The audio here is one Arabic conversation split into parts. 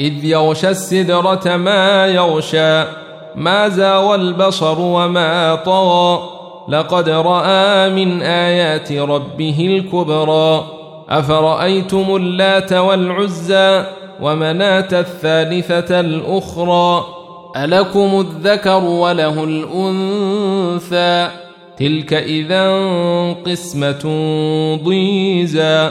إذ يغشى السدرة ما يغشى ما زاوى البصر وما طغى. لقد رأى من آيات ربه الكبرى. أفرأيتم اللات والعزى ومناة الثالثة الأخرى؟ ألكم الذكر وله الأنثى. تلك إذا قسمة ضيزى.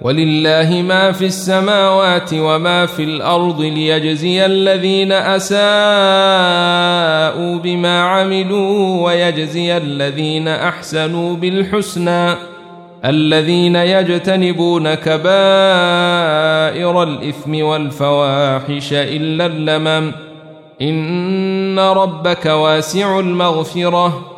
ولله ما في السماوات وما في الأرض ليجزي الذين أساءوا بما عملوا ويجزي الذين أحسنوا بالحسنى الذين يجتنبون كبائر الإثم والفواحش إلا اللمم إن ربك واسع المغفرة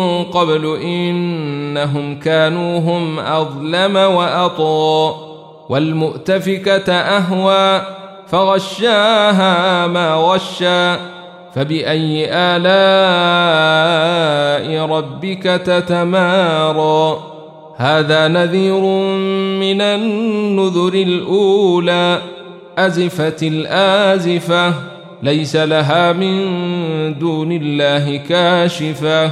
قبل إنهم كانوا هم أظلم وأطغى والمؤتفكة أهوى فغشاها ما غشى فبأي آلاء ربك تتمارى هذا نذير من النذر الأولى أزفت الآزفة ليس لها من دون الله كاشفة